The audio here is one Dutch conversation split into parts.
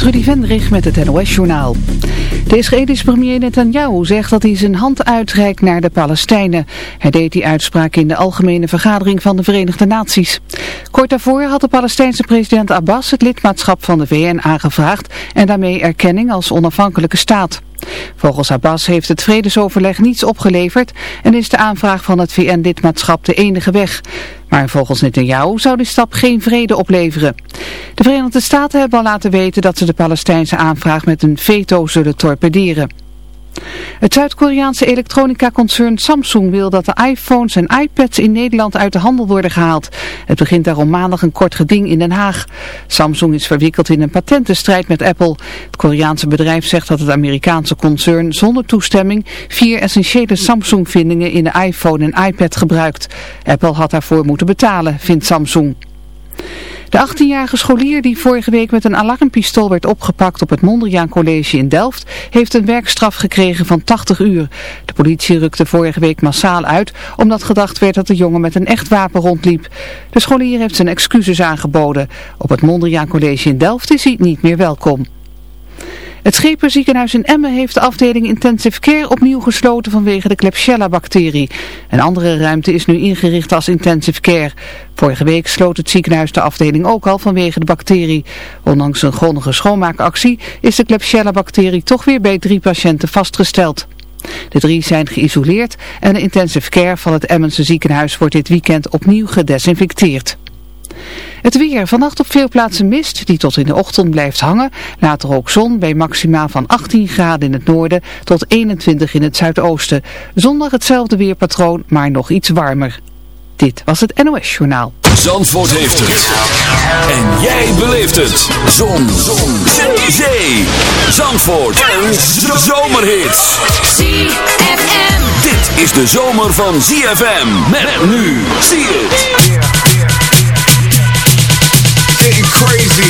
Trudy Vendrich met het NOS-journaal. De Israëlische premier Netanyahu zegt dat hij zijn hand uitreikt naar de Palestijnen. Hij deed die uitspraak in de Algemene Vergadering van de Verenigde Naties. Kort daarvoor had de Palestijnse president Abbas het lidmaatschap van de VN aangevraagd en daarmee erkenning als onafhankelijke staat. Volgens Abbas heeft het vredesoverleg niets opgeleverd en is de aanvraag van het VN-lidmaatschap de enige weg. Maar volgens Netanyahu zou die stap geen vrede opleveren. De Verenigde Staten hebben al laten weten dat ze de Palestijnse aanvraag met een veto zullen torpederen. Het Zuid-Koreaanse elektronica-concern Samsung wil dat de iPhones en iPads in Nederland uit de handel worden gehaald. Het begint daarom maandag een kort geding in Den Haag. Samsung is verwikkeld in een patentenstrijd met Apple. Het Koreaanse bedrijf zegt dat het Amerikaanse concern zonder toestemming vier essentiële Samsung-vindingen in de iPhone en iPad gebruikt. Apple had daarvoor moeten betalen, vindt Samsung. De 18-jarige scholier die vorige week met een alarmpistool werd opgepakt op het Mondriaan College in Delft, heeft een werkstraf gekregen van 80 uur. De politie rukte vorige week massaal uit, omdat gedacht werd dat de jongen met een echt wapen rondliep. De scholier heeft zijn excuses aangeboden. Op het Mondriaan College in Delft is hij niet meer welkom. Het Schepenziekenhuis in Emmen heeft de afdeling Intensive Care opnieuw gesloten vanwege de Klebsiella-bacterie. Een andere ruimte is nu ingericht als Intensive Care. Vorige week sloot het ziekenhuis de afdeling ook al vanwege de bacterie. Ondanks een grondige schoonmaakactie is de Klebsiella-bacterie toch weer bij drie patiënten vastgesteld. De drie zijn geïsoleerd en de intensive care van het Emmense ziekenhuis wordt dit weekend opnieuw gedesinfecteerd. Het weer. Vannacht op veel plaatsen mist die tot in de ochtend blijft hangen. Later ook zon bij maximaal van 18 graden in het noorden tot 21 in het zuidoosten. Zondag hetzelfde weerpatroon, maar nog iets warmer. Dit was het NOS Journaal. Zandvoort heeft het. En jij beleeft het. Zon. zon. Zee. Zee. Zandvoort. Een zomerhit. ZFM. Dit is de zomer van ZFM. Met nu. Zie het. crazy.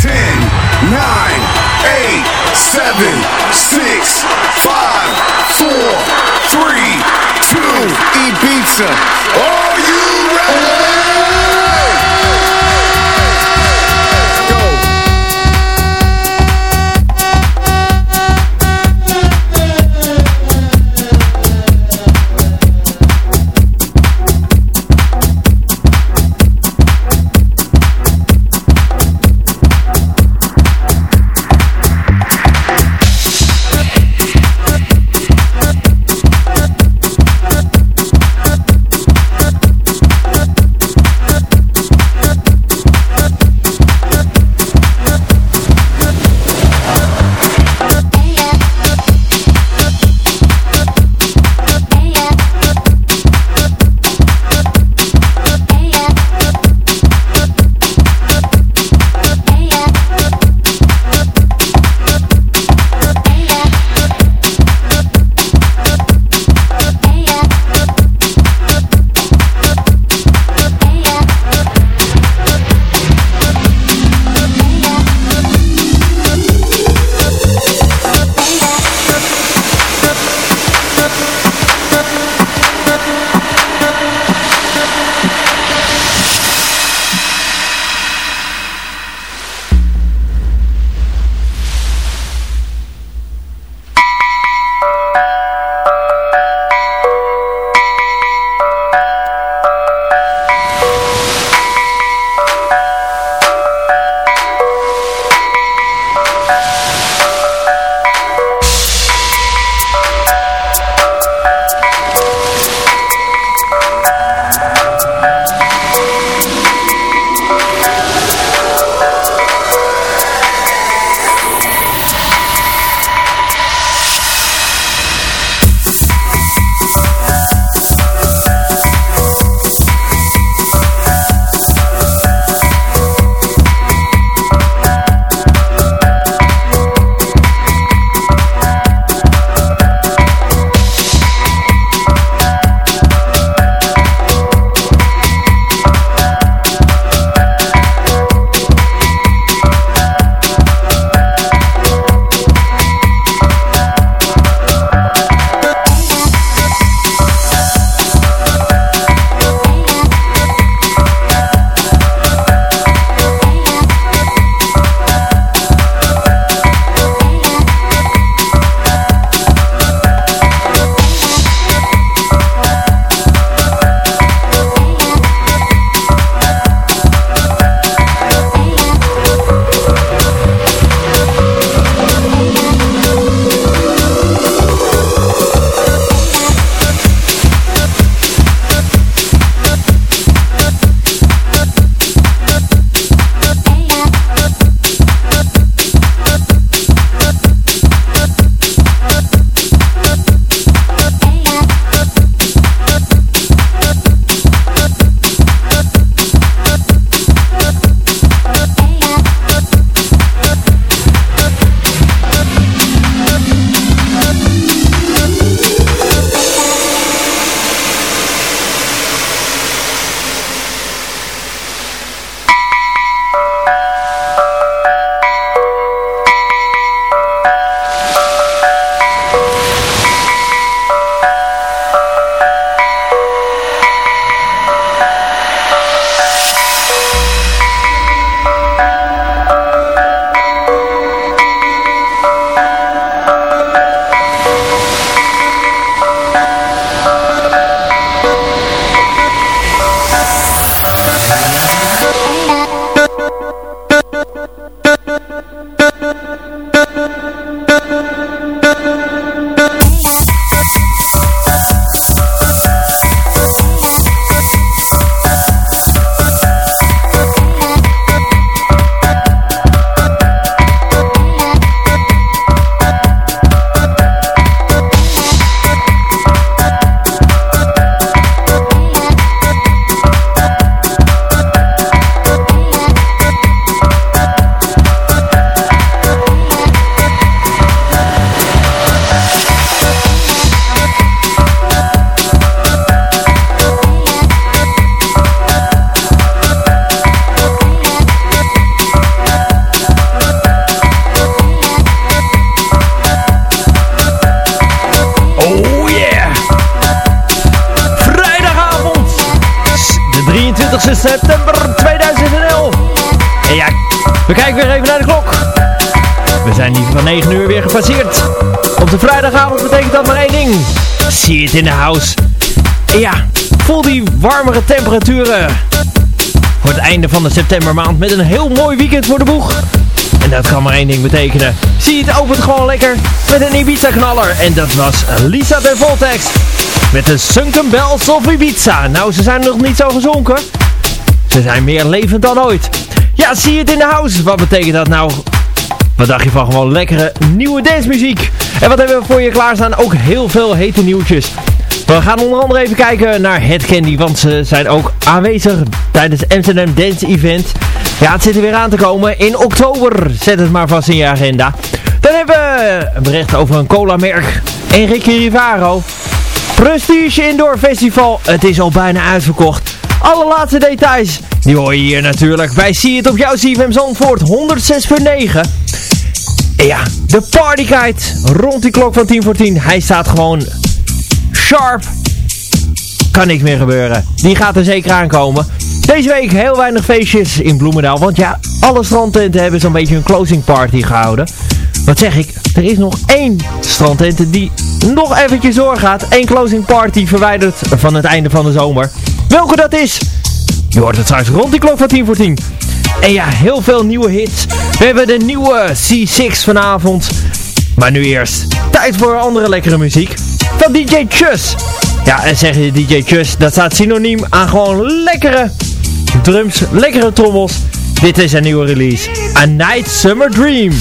10, 9, 8, 7, 6, 5, 4, 3, 2, Ibiza. Are you ready? See it in the house. En ja, voel die warmere temperaturen. Voor het einde van de septembermaand met een heel mooi weekend voor de boeg. En dat kan maar één ding betekenen. Zie het opent gewoon lekker met een Ibiza knaller. En dat was Lisa de Voltex. Met de Sunken Bells of Ibiza. Nou, ze zijn nog niet zo gezonken. Ze zijn meer levend dan ooit. Ja, zie het in de house. Wat betekent dat nou? Wat dacht je van gewoon lekkere nieuwe dancemuziek? En wat hebben we voor je klaarstaan? Ook heel veel hete nieuwtjes. We gaan onder andere even kijken naar Het Candy, want ze zijn ook aanwezig tijdens het Amsterdam Dance Event. Ja, het zit er weer aan te komen in oktober. Zet het maar vast in je agenda. Dan hebben we een bericht over een cola-merk. Enrique Rivaro. Prestige Indoor Festival. Het is al bijna uitverkocht. Alle laatste details, die hoor je hier natuurlijk. Wij zien het op jouw CFM Zandvoort 106.9. En ja, de partykite rond die klok van 10 voor 10. Hij staat gewoon sharp. Kan niks meer gebeuren. Die gaat er zeker aankomen. Deze week heel weinig feestjes in Bloemendaal. Want ja, alle strandtenten hebben zo'n beetje een closing party gehouden. Wat zeg ik? Er is nog één strandtent die nog eventjes doorgaat. Eén closing party verwijderd van het einde van de zomer. Welke dat is? Je hoort het straks rond die klok van 10 voor 10. En ja, heel veel nieuwe hits. We hebben de nieuwe C6 vanavond. Maar nu eerst tijd voor andere lekkere muziek. Van DJ Chus. Ja, en zeg je DJ Chus, dat staat synoniem aan gewoon lekkere drums, lekkere trommels. Dit is een nieuwe release. A Night Summer Dream.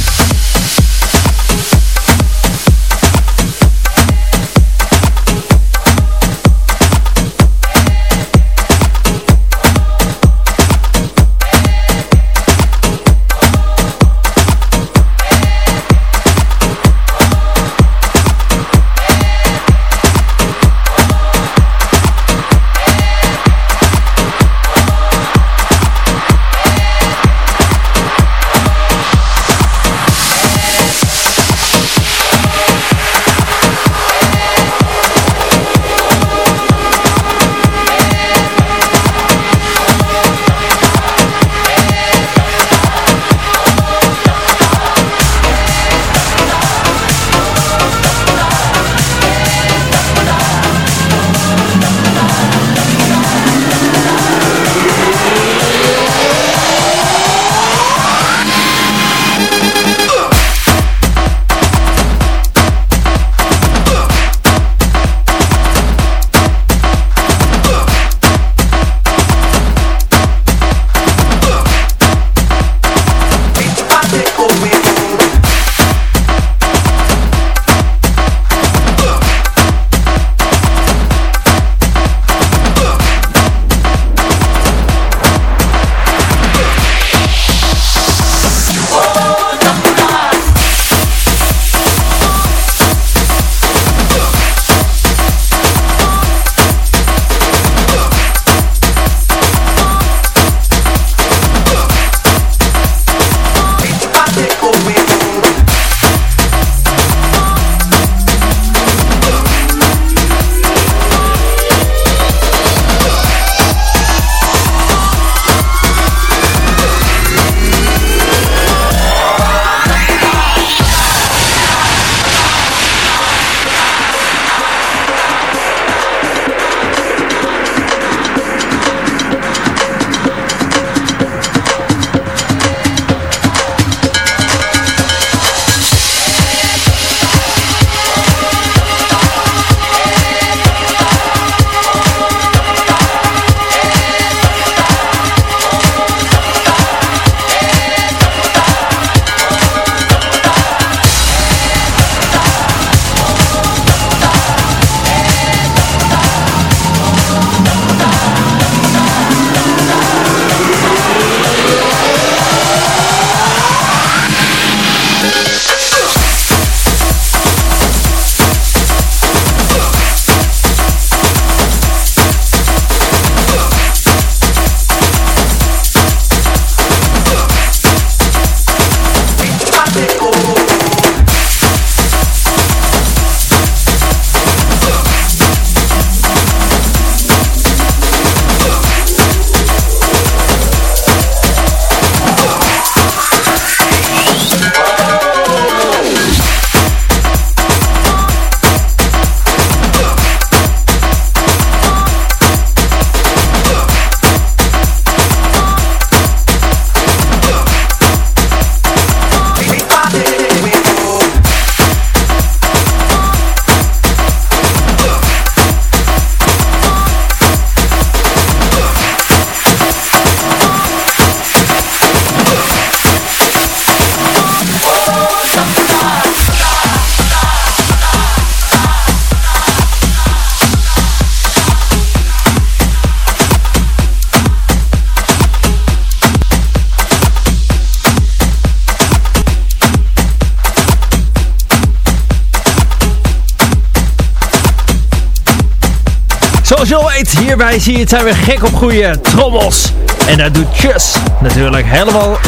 Hierbij zie het zijn we gek op goede trommels. En dat doet Chus natuurlijk helemaal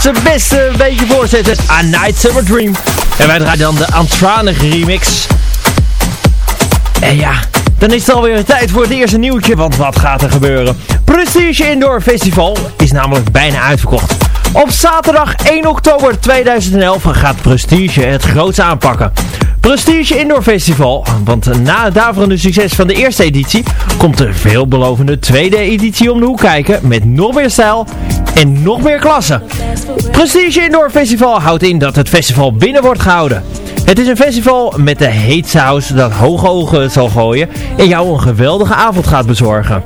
zijn beste beetje voorzetten. A Night Summer Dream. En wij draaien dan de Antranig remix. En ja, dan is het alweer tijd voor het eerste nieuwtje, want wat gaat er gebeuren? Prestige Indoor Festival is namelijk bijna uitverkocht. Op zaterdag 1 oktober 2011 gaat Prestige het groots aanpakken. Prestige Indoor Festival, want na het daverende succes van de eerste editie komt de veelbelovende tweede editie om de hoek kijken met nog meer stijl en nog meer klasse. Prestige Indoor Festival houdt in dat het festival binnen wordt gehouden. Het is een festival met de heetste house dat hoge ogen zal gooien en jou een geweldige avond gaat bezorgen.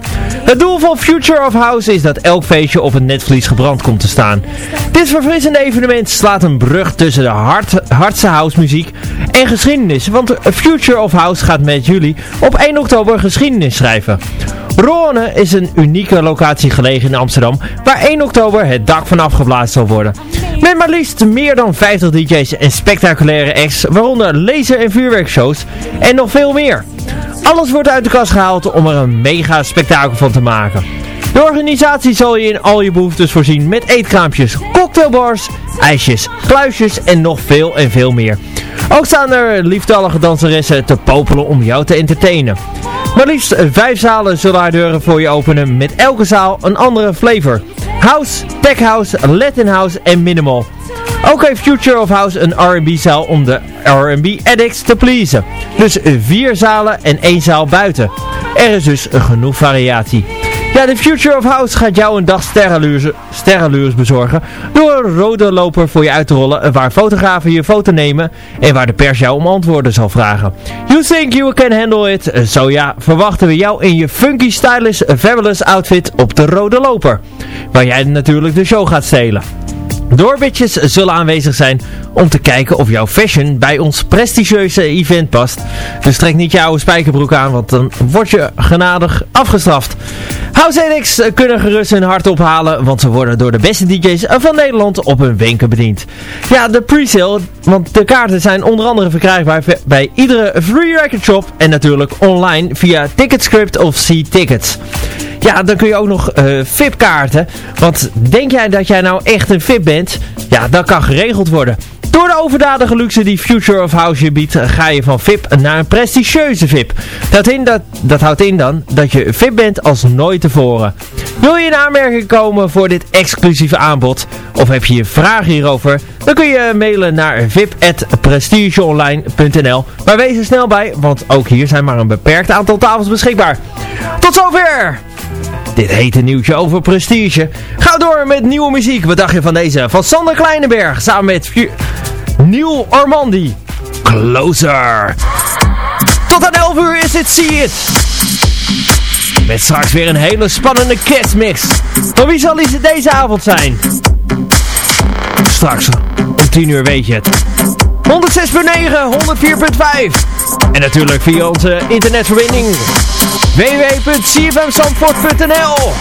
Het doel van Future of House is dat elk feestje op het netvlies gebrand komt te staan. Dit verfrissende evenement slaat een brug tussen de hard, hardste house muziek en geschiedenis, want Future of House gaat met jullie op 1 oktober geschiedenis schrijven. Roane is een unieke locatie gelegen in Amsterdam, waar 1 oktober het dak van afgeblazen zal worden. Met maar liefst meer dan 50 DJ's en spectaculaire acts, waaronder laser- en vuurwerkshows en nog veel meer. Alles wordt uit de kast gehaald om er een mega spektakel van te maken. De organisatie zal je in al je behoeftes voorzien met eetkraampjes, cocktailbars, ijsjes, kluisjes en nog veel en veel meer. Ook staan er liefdallige danseressen te popelen om jou te entertainen. Maar liefst vijf zalen zullen haar deuren voor je openen met elke zaal een andere flavor. House, Tech House, Latin House en Minimal. Ook heeft Future of House een R&B zaal om de R&B addicts te pleasen. Dus vier zalen en één zaal buiten. Er is dus genoeg variatie. Ja, de Future of House gaat jou een dag sterrenluurs bezorgen door een rode loper voor je uit te rollen waar fotografen je foto nemen en waar de pers jou om antwoorden zal vragen. You think you can handle it? Zo ja, verwachten we jou in je funky stylish fabulous outfit op de rode loper, waar jij natuurlijk de show gaat stelen. Doorbitjes zullen aanwezig zijn om te kijken of jouw fashion bij ons prestigieuze event past. Dus trek niet je oude spijkerbroek aan, want dan word je genadig afgestraft. House Addicts kunnen gerust hun hart ophalen, want ze worden door de beste DJ's van Nederland op hun wenken bediend. Ja, de pre-sale, want de kaarten zijn onder andere verkrijgbaar bij iedere free record shop en natuurlijk online via Ticketscript of C-Tickets. Ja, dan kun je ook nog uh, VIP-kaarten. Want denk jij dat jij nou echt een VIP bent? Ja, dat kan geregeld worden. Door de overdadige luxe die Future of House je biedt, ga je van VIP naar een prestigieuze VIP. Dat, in, dat, dat houdt in dan dat je VIP bent als nooit tevoren. Wil je in aanmerking komen voor dit exclusieve aanbod? Of heb je vragen hierover? Dan kun je mailen naar vip.prestigeonline.nl Maar wees er snel bij, want ook hier zijn maar een beperkt aantal tafels beschikbaar. Tot zover! Dit hete nieuwtje over prestige. Ga door met nieuwe muziek. Wat dacht je van deze? Van Sander Kleinenberg samen met Neil Ormandy. Closer. Tot aan 11 uur is het See It. Met straks weer een hele spannende kerstmix. Maar wie zal het deze avond zijn? Straks om 10 uur weet je het. 106.9, 104.5. En natuurlijk via onze internetverbinding www.cfmzandvoort.nl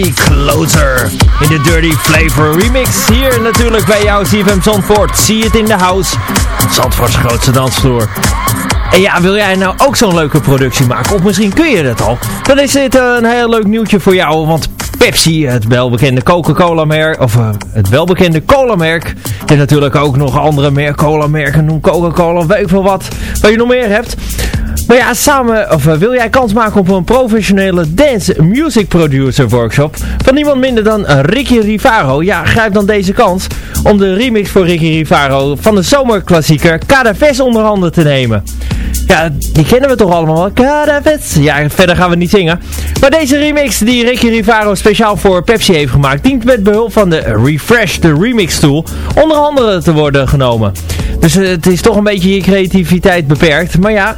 Closer. In de Dirty Flavor remix. Hier natuurlijk bij jou, CFM Zandvoort. See it in the house. Zandvoorts grootste dansvloer. En ja, wil jij nou ook zo'n leuke productie maken? Of misschien kun je dat al? Dan is dit eh, een heel leuk nieuwtje voor jou. Want Pepsi, het welbekende Coca-Cola merk, of eh, het welbekende cola merk. En natuurlijk ook nog andere meer cola merken. Noem Coca-Cola, weet veel wat. Wat je nog meer hebt. Maar ja, samen, of eh, wil jij kans maken op een professionele dance music producer workshop van niemand minder dan eh, Ricky Rivaro? Ja, grijp dan deze kans om de remix voor Ricky Rivaro van de zomerklassieker Cadaves onder handen te nemen. Ja, die kennen we toch allemaal wel. Ja, verder gaan we niet zingen. Maar deze remix die Ricky Rivaro speciaal voor Pepsi heeft gemaakt, dient met behulp van de Refresh, de remix tool, onder andere te worden genomen. Dus eh, het is toch een beetje je creativiteit beperkt. Maar ja,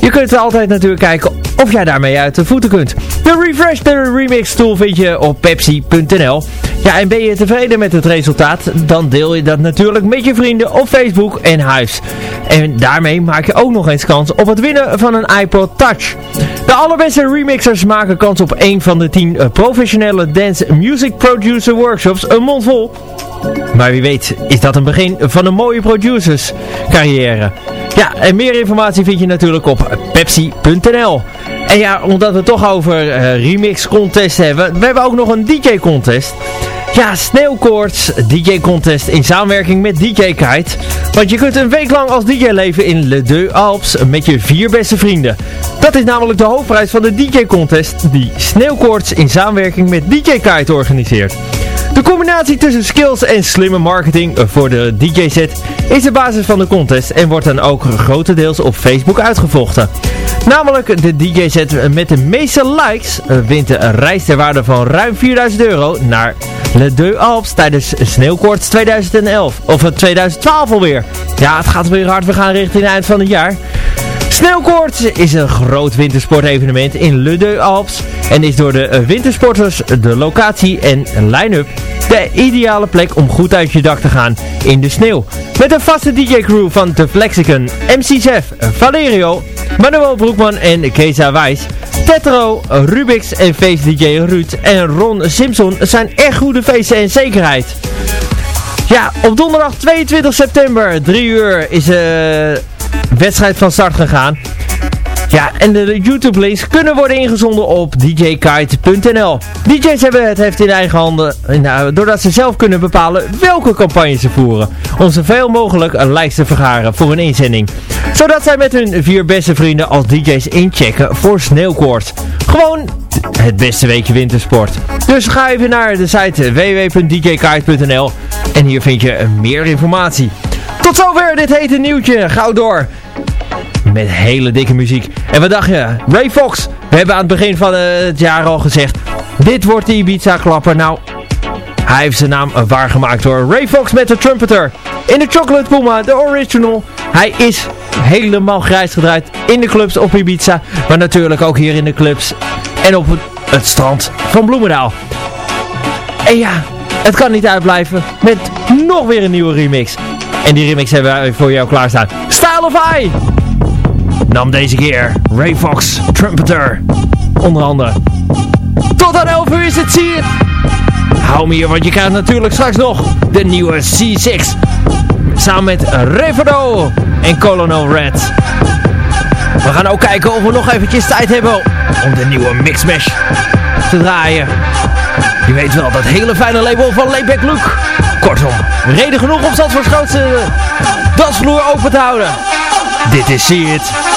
je kunt altijd natuurlijk kijken of jij daarmee uit de voeten kunt. De Refresh the Remix tool vind je op pepsi.nl. Ja, en ben je tevreden met het resultaat? Dan deel je dat natuurlijk met je vrienden op Facebook en huis. En daarmee maak je ook nog eens kans op het winnen van een iPod Touch. De allerbeste remixers maken kans op een van de 10 eh, professionele dance music producer workshops, een mond vol. Maar wie weet is dat een begin van een mooie producers carrière. Ja, en meer informatie vind je natuurlijk op pepsi.nl. En ja, omdat we het toch over eh, remix contest hebben, we hebben ook nog een DJ contest. Ja, Sneeuwkoorts DJ contest in samenwerking met DJ Kite. Want je kunt een week lang als DJ leven in Le Deux Alps met je vier beste vrienden. Dat is namelijk de hoofdprijs van de DJ contest die Sneeuwkoorts in samenwerking met DJ Kite organiseert. De combinatie tussen skills en slimme marketing voor de DJ-set is de basis van de contest en wordt dan ook grotendeels op Facebook uitgevochten. Namelijk de DJ-set met de meeste likes wint een reis ter waarde van ruim 4000 euro naar Le Deux Alps tijdens Sneeuwkoorts 2011. Of 2012 alweer. Ja, het gaat weer hard. We gaan richting het eind van het jaar. Sneeuwkoorts is een groot wintersportevenement in Deux Alps en is door de wintersporters de locatie en line-up de ideale plek om goed uit je dak te gaan in de sneeuw. Met een vaste DJ-crew van The Flexicon, MC Zef, Valerio, Manuel Broekman en Keza Wijs. Tetro, Rubix en feest-DJ Ruud en Ron Simpson zijn echt goede feesten en zekerheid. Ja, op donderdag 22 september, 3 uur, is de wedstrijd van start gegaan. Ja, en de YouTube-links kunnen worden ingezonden op djkite.nl. DJ's hebben het heft in eigen handen, nou, doordat ze zelf kunnen bepalen welke campagnes ze voeren. Om zoveel mogelijk likes te vergaren voor een inzending. Zodat zij met hun vier beste vrienden als DJ's inchecken voor sneeuwkoorts. Gewoon het beste weekje wintersport. Dus ga even naar de site www.djkite.nl en hier vind je meer informatie. Tot zover dit hete nieuwtje. Gauw door met hele dikke muziek. En wat dacht je? Ray Fox. We hebben aan het begin van het jaar al gezegd, dit wordt de Ibiza klapper. Nou, hij heeft zijn naam waargemaakt door Ray Fox met de trumpeter. In de Chocolate Puma, de original. Hij is helemaal grijs gedraaid in de clubs op Ibiza. Maar natuurlijk ook hier in de clubs. En op het, strand van Bloemendaal. En ja, het kan niet uitblijven met nog weer een nieuwe remix. En die remix hebben wij voor jou klaarstaan. Style of Eye! nam deze keer Ray Fox, trumpeter, onder andere. Tot aan 11 uur is het zie Hou me hier, want je krijgt natuurlijk straks nog de nieuwe C6. Samen met Reverdo en Colonel Red. We gaan ook kijken of we nog eventjes tijd hebben om de nieuwe Mixmash te draaien. Weet wel, dat hele fijne label van Layback Luke. Kortom, reden genoeg om Zandvoorts grootste dansvloer open te houden. Dit is See It.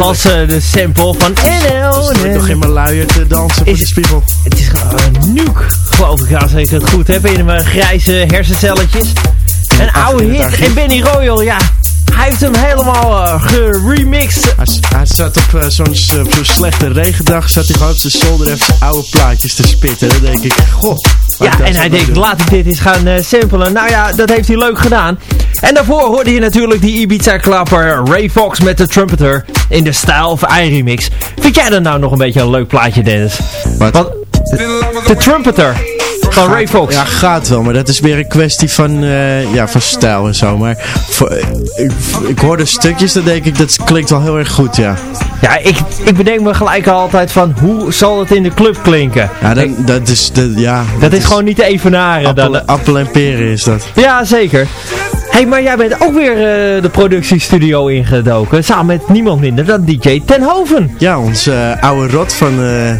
Althans uh, de sample van NL. Ik nog in mijn luier te dansen voor de spiegel. Het is gewoon een nuke, geloof ik, als ik het goed heb. In mijn grijze hersencelletjes. Een oude hit. En Benny Royal, ja. Hij heeft hem helemaal eh, geremixed. Hij, zat op eh, zo'n op zo'n slechte regendag, zat hij gewoon op zijn zolder even zijn oude plaatjes te spitten. Dan denk ik, goh. Ja, en hij denkt, doen. laat ik dit eens gaan eh, samplen. Nou ja, dat heeft hij leuk gedaan. En daarvoor hoorde je natuurlijk die Ibiza-klapper Ray Fox met de trumpeter in de stijl of I-remix. Vind jij dat nou nog een beetje een leuk plaatje, Dennis? Wat? Want de trumpeter van Ray Fox. Ja, gaat wel, maar dat is weer een kwestie van, eh, ja, van stijl en zo. Maar voor, eh, ik, ik hoorde stukjes, dan denk ik, dat klinkt wel heel erg goed, ja. Ja, ik, ik bedenk me gelijk altijd van, hoe zal het in de club klinken? Ja, dan, dat is, de, ja, Dat is gewoon niet te evenaren. appel, Dan, appel en peren is dat. ja, zeker. Hey, maar jij bent ook weer eh, de productiestudio ingedoken. Samen met niemand minder dan DJ Tenhoven. Ja, onze eh, oude rot van uh,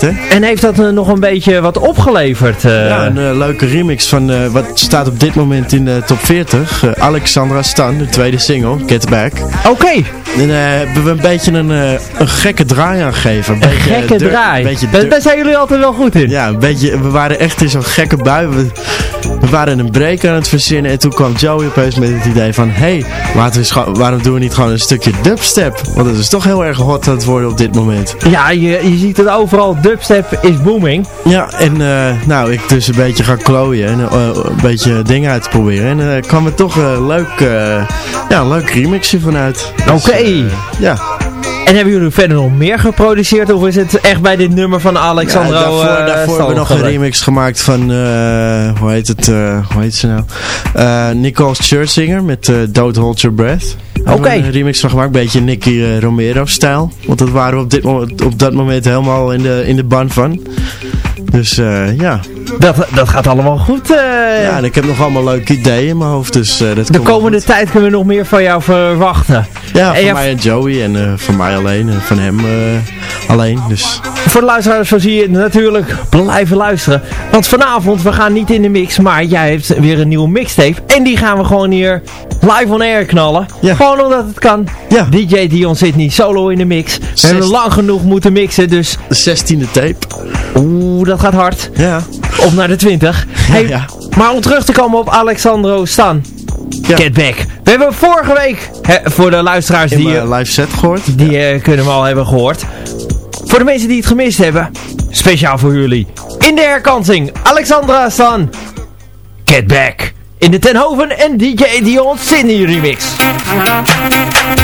hè. En heeft dat nog een beetje wat opgeleverd? Ja, een leuke remix van wat staat op dit moment in de top 40. Eh, Alexandra Stan, de tweede single, Get Back. Oké, En eh, hebben we een beetje een, een gekke draai aan gegeven. Een gekke draai. Een beetje Daar, zijn jullie altijd wel goed in. ja, een beetje, we waren echt in zo'n gekke bui. We, we waren een break aan het verzinnen en toen kwam Joey opeens met het idee van... Hé, hey, waarom doen we niet gewoon een stukje dubstep? Want dat is toch heel erg hot aan het worden op dit moment. Ja, je, je ziet het overal. Dubstep is booming. Ja, en eh, nou, ik dus een beetje gaan klooien en eh, een beetje dingen uit te proberen. En er kwam er toch een leuk, ja, leuk remixje vanuit. Dus, Oké. ja, En hebben jullie verder nog meer geproduceerd? Of is het echt bij dit nummer van Alexandro Ja, daarvoor, eh, daarvoor hebben we nog een remix gemaakt van, eh, hoe heet het, eh, hoe heet ze nou? Nicole Scherzinger met Don't Hold Your Breath. Oké. Een remix van gemaakt, een beetje Nicky eh, Romero stijl. Want dat waren we op, dit moment, op dat moment helemaal in de, in de ban van. Dus ja. Dat, dat gaat allemaal goed. ja, en ik heb nog allemaal leuke ideeën in mijn hoofd, dus dat de komende tijd kunnen we nog meer van jou verwachten. Ja, van ja, mij en Joey en eh, van mij alleen en van hem eh, alleen. Dus Voor de luisteraars zo zie je natuurlijk blijven luisteren. Want vanavond, we gaan niet in de mix, maar jij hebt weer een nieuwe mixtape. En die gaan we gewoon hier live on air knallen. Ja. Gewoon omdat het kan. Ja. DJ Dion zit niet solo in de mix. We hebben lang genoeg moeten mixen, dus de 16e tape. oeh, dat gaat hard. Ja. Op naar de 20. Hey, ja. Maar om terug te komen op Alexandro Stan. Ja. Get back. We hebben vorige week, hè, voor de luisteraars In die, mijn live set gehoord. die eh, kunnen we al hebben gehoord. Voor de mensen die het gemist hebben, speciaal voor jullie. In de herkansing, Alexandra Stan. Get back. In de Tenhoven en DJ Dion Sydney remix.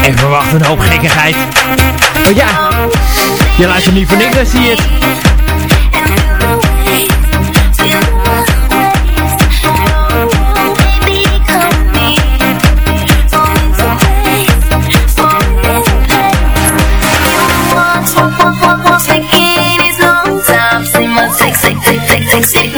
En verwacht een hoop gekkigheid. Want ja, je luistert niet voor niks zie je het. sexy.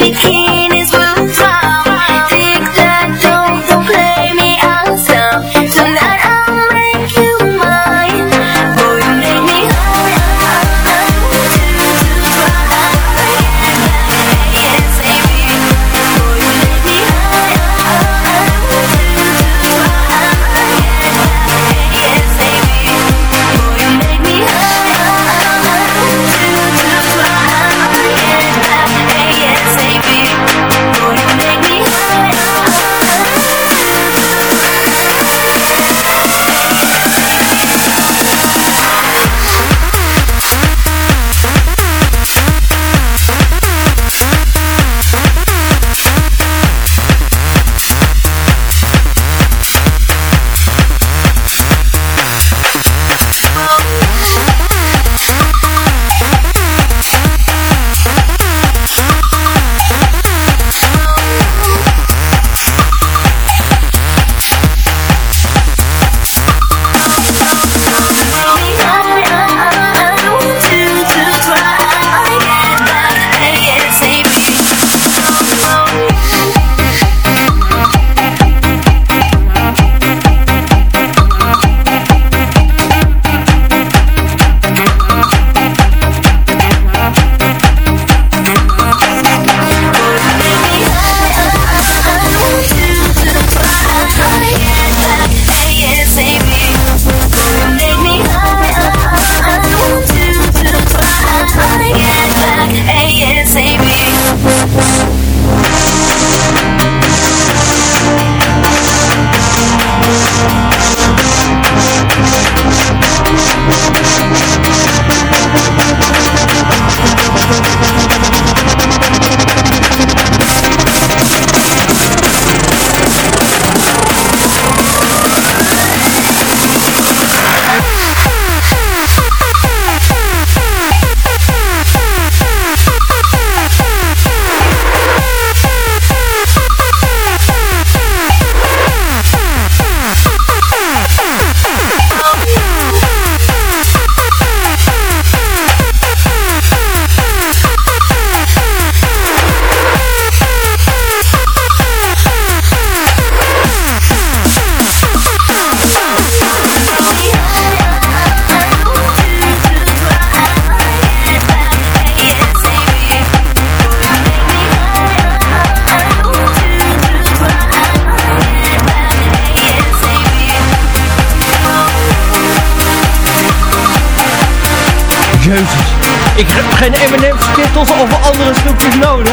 Ik heb geen M&M's, Skittles of andere snoepjes nodig.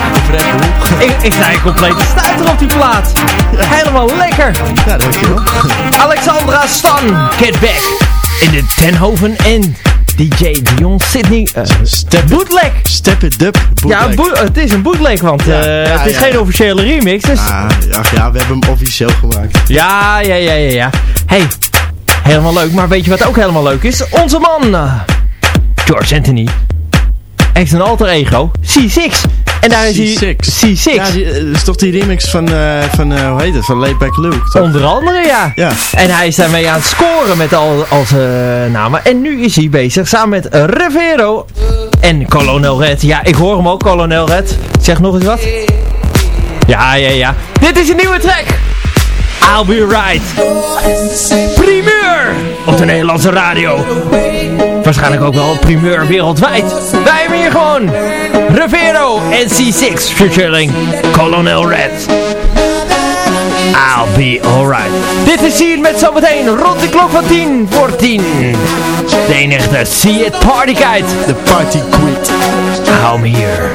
Ik, ik sta compleet te stuiter op die plaat. Helemaal lekker. Ja, dankjewel. Alexandra Stan, Get Back. In de Tenhoven en DJ Dion Sydney. eh, Step, bootleg. step it up. Ja, bootleg. het is een bootleg, want eh, ja, het is ja, geen officiële remix. Dus Ah, ach ja, we hebben hem officieel gemaakt. Ja, ja, ja, ja, ja. Hey, helemaal leuk. Maar weet je wat ook helemaal leuk is? Onze man, eh, George Anthony, heeft een alter ego, C6. En daar is hij C6. C6. Ja, die, eh, dat is toch die remix van, eh, van eh, hoe heet het, van Layback Luke, toch? Onder andere, ja. Ja. En hij is daarmee aan het scoren met al, al zijn namen. En nu is hij bezig samen met Rivero en Colonel Red. Ja, ik hoor hem ook, Colonel Red. Zeg nog eens wat. Ja, ja, ja. Dit is een nieuwe track. I'll be right. Primeur op de Nederlandse radio. Waarschijnlijk ook wel primeur wereldwijd. Wij hebben hier gewoon Rivero en C6 featuring Colonel Red. I'll be alright. Dit is hier met zometeen rond de klok van 10 voor 10. De enige See It Party Guide. De Party Quit. Hou me hier.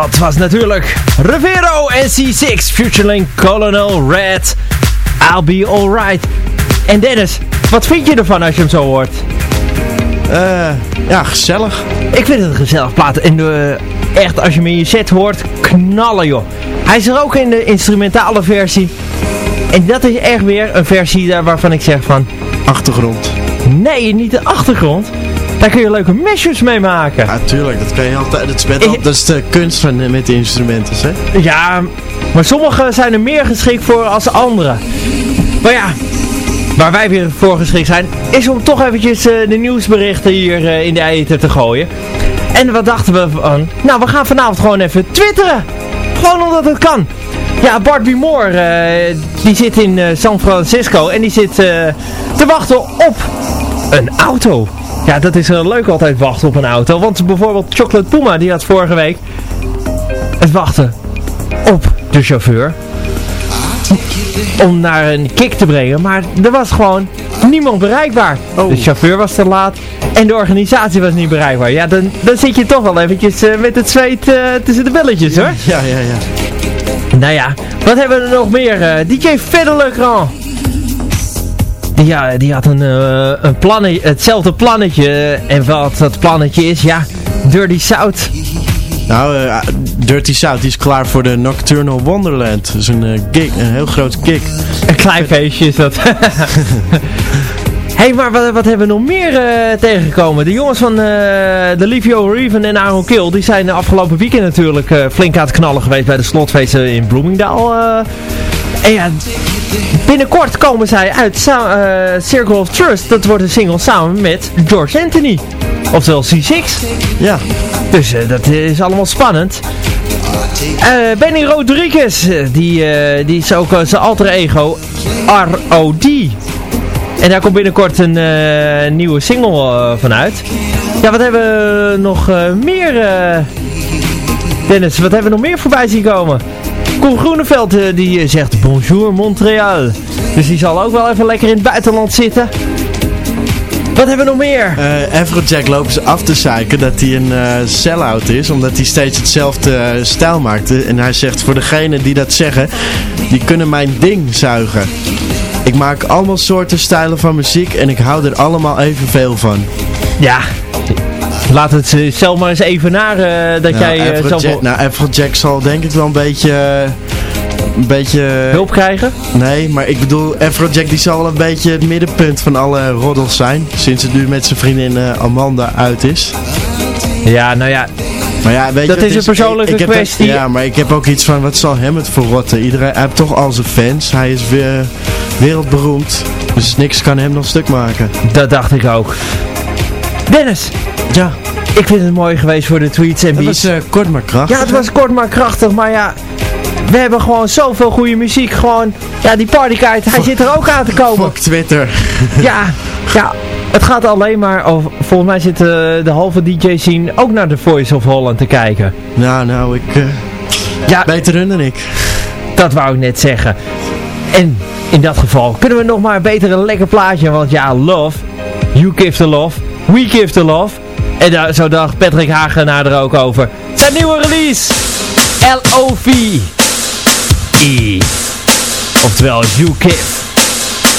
Dat was natuurlijk Rivero en C6 Futurelink Colonel Red. I'll be alright. En Dennis, wat vind je ervan als je hem zo hoort? Eh, ja, gezellig. Ik vind het een gezellig plaat. En de, echt, als je hem in je set hoort, knallen joh. Hij is er ook in de instrumentale versie. En dat is echt weer een versie daar waarvan ik zeg van... Achtergrond. Nee, niet de achtergrond. Daar kun je leuke meshes mee maken. Ja, tuurlijk. Dat kan je altijd. Dat is, met- dat is de kunst van, eh, met de instrumenten, hè? Ja, maar sommige zijn er meer geschikt voor als andere. Maar ja, waar wij weer voor geschikt zijn, is om toch eventjes eh, de nieuwsberichten hier eh, in de eten te gooien. En wat dachten we van? Nou, we gaan vanavond gewoon even twitteren. Gewoon omdat het kan. Ja, Bart B. Moore, die zit in San Francisco en die zit te wachten op een auto. Ja, dat is eh, leuk altijd wachten op een auto. Want bijvoorbeeld Chocolate Puma, die had vorige week het wachten op de chauffeur. Om naar een kick te brengen. Maar er was gewoon niemand bereikbaar. De chauffeur was te laat. En de organisatie was niet bereikbaar. Ja, dan, dan zit je toch wel eventjes eh, met het zweet eh, tussen de billetjes hoor. Ja, ja, ja. Nou ja, wat hebben we er nog meer? Eh, DJ Fedde Legrand. Die, ja, die had een, eh, een plannen, hetzelfde plannetje. En wat dat plannetje is, ja, Dirty South. Nou, eh, Dirty South die is klaar voor de Nocturnal Wonderland. Dat is een, eh, gig, een heel groot gig. Een klein feestje is dat. Hey, maar wat, wat hebben we nog meer eh, tegengekomen? De jongens van eh de Livio Reven en Aaron Kill, die zijn de afgelopen weekend natuurlijk eh, flink aan het knallen geweest bij de slotfeesten in Bloemendaal. en ja, binnenkort komen zij uit sa- Circle of Trust. Dat wordt een single samen met George Anthony. Oftewel C6. Ja, Dus dat is allemaal spannend. Benny Rodriguez, die, die is ook zijn alter ego ROD. En daar komt binnenkort een eh, nieuwe single eh, van uit. Ja, wat hebben we nog eh, meer... Dennis, wat hebben we nog meer voorbij zien komen? Koen Groeneveld die zegt bonjour Montreal. Dus die zal ook wel even lekker in het buitenland zitten. Wat hebben we nog meer? eh Afrojack lopen ze af te zeiken dat hij een eh sell-out is. Omdat hij steeds hetzelfde stijl maakte. En hij zegt voor degenen die dat zeggen, die kunnen mijn ding zuigen. Ik maak allemaal soorten stijlen van muziek en ik hou er allemaal evenveel van. Ja, laat het eh, zelf maar eens even naar eh, dat jij eh, Afrojack, zoveel nou, Afrojack zal denk ik wel een beetje... eh, een beetje... hulp krijgen. Nee, maar ik bedoel, Afrojack die zal wel een beetje het middenpunt van alle roddels zijn. Sinds het nu met zijn vriendin eh, Amanda uit is. Ja, nou ja, Maar ja, weet Dat je, is een persoonlijke ik kwestie. ja, maar ik heb ook iets van, wat zal hem het verrotten? Iedereen, hij heeft toch al zijn fans. Hij is weer wereldberoemd. Dus niks kan hem nog stuk maken. dat dacht ik ook. Dennis, Ja, ik vind het mooi geweest voor de tweets en beats. was eh, kort maar krachtig. Ja, het was kort maar krachtig, maar ja, we hebben gewoon zoveel goede muziek. Gewoon, ja, die partykite, hij zit er ook aan te komen. Fuck Twitter. Ja, ja, het gaat alleen maar over, volgens mij zit eh, de halve DJ scene ook naar de Voice of Holland te kijken. nou, nou, ik... eh, Ja, beter hun dan ik. Dat wou ik net zeggen. En in dat geval kunnen we nog maar beter een lekker plaatje. Want ja, love. You give the love. We give the love. En daar, zo dacht Patrick Hagenaar er ook over. Zijn nieuwe release. L-O-V-E. E. Oftewel, you give.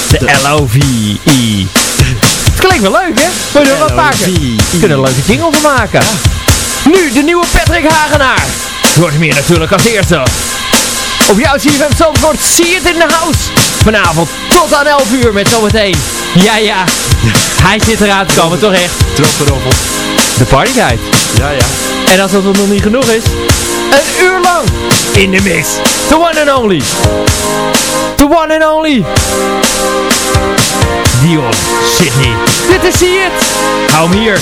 De L-O-V-E. Het klinkt wel leuk, hè? Je er wat maken. We kunnen een leuke jingle van maken. Nu, de nieuwe Patrick Hagenaar. Je hoort hem hier natuurlijk als eerste. Op jouw CFM Zandvoort, zie het in de house. Vanavond tot aan 11 uur met zometeen. Ja, ja. Hij zit eraan te komen, toch echt? Troppenroffel. De partyguide. Ja, ja. En als dat nog niet genoeg is, een uur lang in de mix. The one and only. The one and only. Dion Sydney. Dit is See It. Hou hem hier.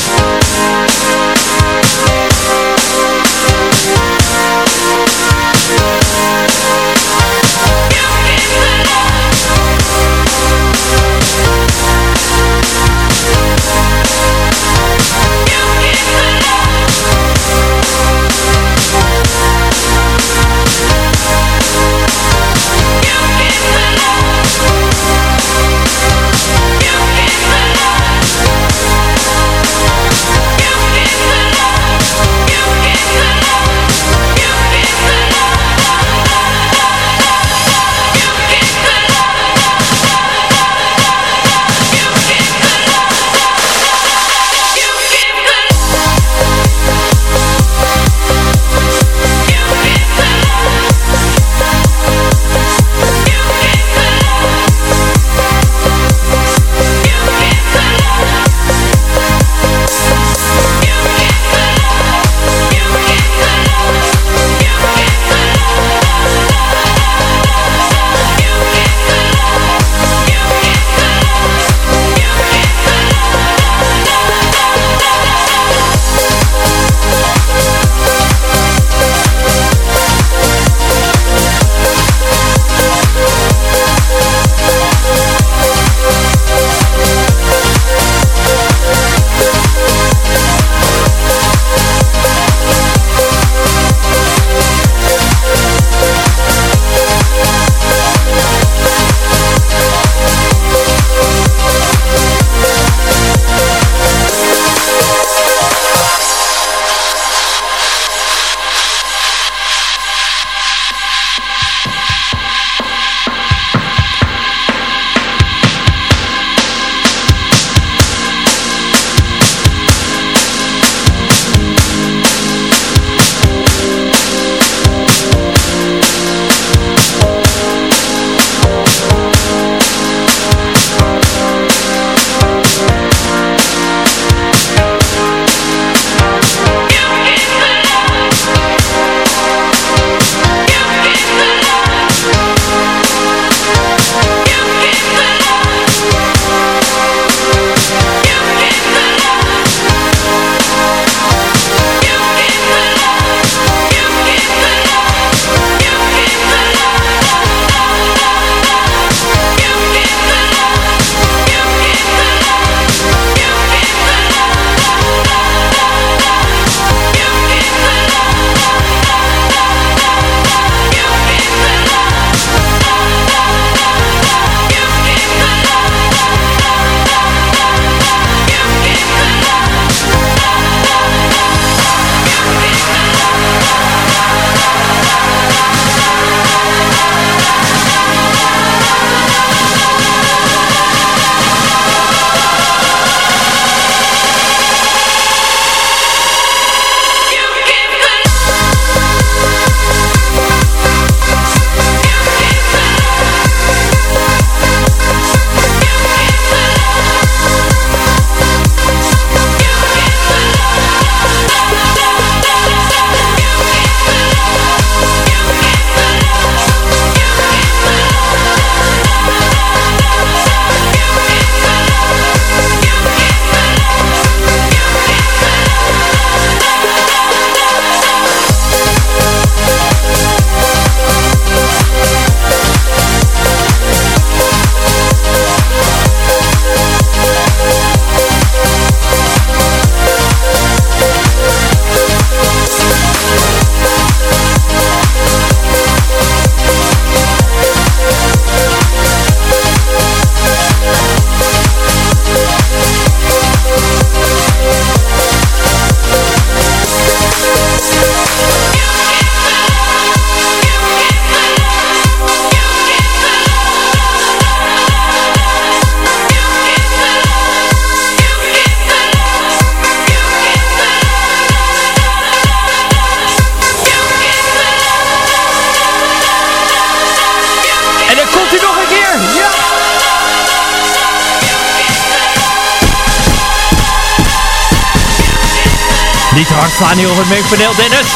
Hier op het mengpaneel, Dennis.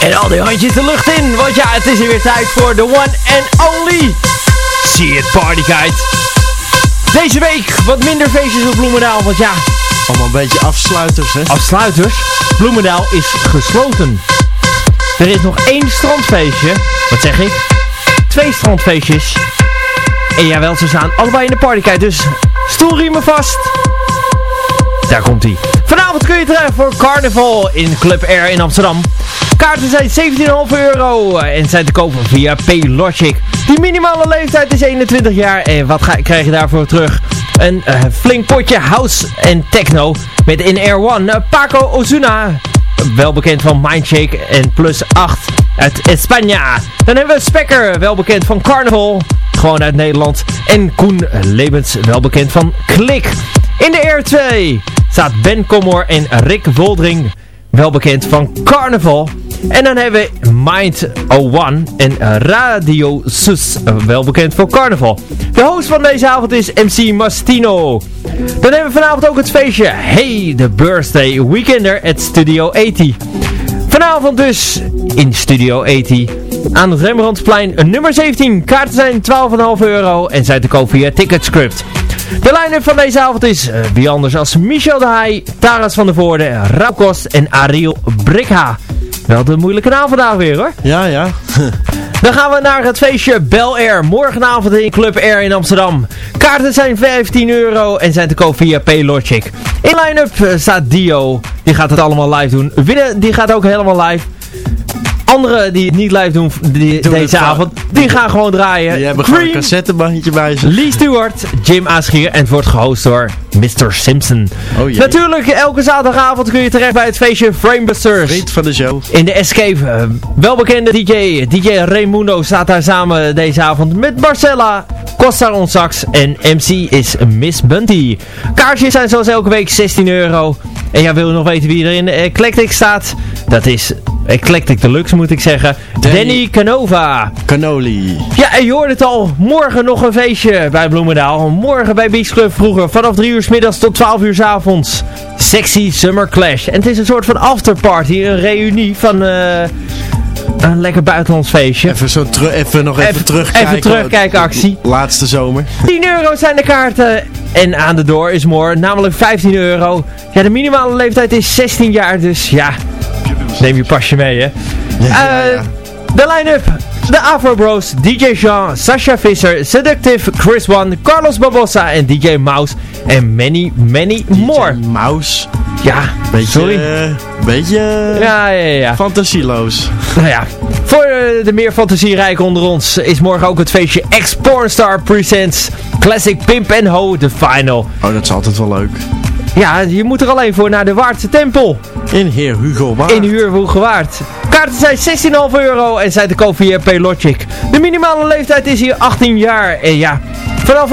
En al die handjes de lucht in, want ja, het is weer tijd voor de one and only See It Party Guide. Deze week wat minder feestjes op Bloemendaal, want ja, Allemaal een beetje afsluiters, hè? afsluiters. Bloemendaal is gesloten. Er is nog één strandfeestje. Wat zeg ik? Twee strandfeestjes. En jawel, ze staan allebei in de partykite. Dus stoelriemen vast. Daar komt hij. Vanavond kun je terecht voor Carnival in Club Air in Amsterdam. Kaarten zijn 17,5 euro en zijn te kopen via Paylogic. Die minimale leeftijd is 21 jaar en wat krijg je daarvoor terug? Een eh, flink potje house en techno met in Air One eh, Paco Ozuna. Wel bekend van Mindshake en Plus 8 uit España. Dan hebben we Spekker, wel bekend van Carnival, gewoon uit Nederland. En Koen Lebens, wel bekend van Klik. In de Air 2 staat Ben Comor en Rick Woldring, wel bekend van Carnival. En dan hebben we Mind 01 en Radio Sus, wel bekend voor Carnival. De host van deze avond is MC Mastino. Dan hebben we vanavond ook het feestje Hey, the Birthday Weekender at Studio 80. Vanavond dus in Studio 80 aan het Rembrandtplein nummer 17. Kaarten zijn 12,5 euro en zijn te koop via Ticketscript. De line-up van deze avond is eh, wie anders als Michel de Heij, Taras van der Voorde, Raukost en Ariel Brikha. Wel de moeilijke naam vandaag weer hoor. Ja, ja. Dan gaan we naar het feestje Bel Air. Morgenavond in Club Air in Amsterdam. Kaarten zijn 15 euro en zijn te koop via Paylogic. In line-up eh, staat Dio. Die gaat het allemaal live doen. Winnen, die gaat ook helemaal live. Anderen die het niet live doen die, deze avond, die gaan gewoon draaien. Die hebben gewoon een cassettebandje bij ze. Lee Stewart, Jim Aaschier en het wordt gehost door Mr. Simpson. Oh. Natuurlijk, elke zaterdagavond kun je terecht bij het feestje Framebusters. Vriend van de show. In de Escape, welbekende DJ, DJ Raimundo staat daar samen deze avond met Marcella, Costa on sax en MC is Miss Bunty. Kaartjes zijn zoals elke week 16 euro. En jij wil nog weten wie er in Eclectic staat? Dat is Eclectic Deluxe moet ik zeggen. Danny, Danny. Canova. Cannoli. Ja, en je hoort het al. Morgen nog een feestje bij Bloemendaal. Morgen bij Beach Club vroeger. Vanaf 3 uur s middags tot 12 uur s avonds. Sexy Summer Clash. En het is een soort van afterparty. Een reunie van eh, een lekker buitenlands feestje. Even, zo even nog even, Even- terugkijken. even terugkijkactie. Laatste zomer. 10 euro zijn de kaarten. En aan de door is more. Namelijk 15 euro. Ja, de minimale leeftijd is 16 jaar. Dus ja, neem je pasje mee hè. Ja, Eh, ja. De line-up. De Afro Bros, DJ Jean, Sasha Visser, Seductive, Chris One, Carlos Barbosa en DJ Mouse. En many, many more. DJ Mouse. Ja, Beetje, sorry. eh, beetje Ja, ja, ja. fantasieloos. Nou ja, voor eh, de meer fantasierijken onder ons is morgen ook het feestje X-Pornstar Presents Classic Pimp and Ho, de final. Oh, dat is altijd wel leuk. Ja, je moet er alleen voor naar de Waardse Tempel In Heer Hugo Waard. in Huurwoegewaard. Kaarten zijn 16,5 euro en zijn te koop via Paylogic. De minimale leeftijd is hier 18 jaar. En ja, vanaf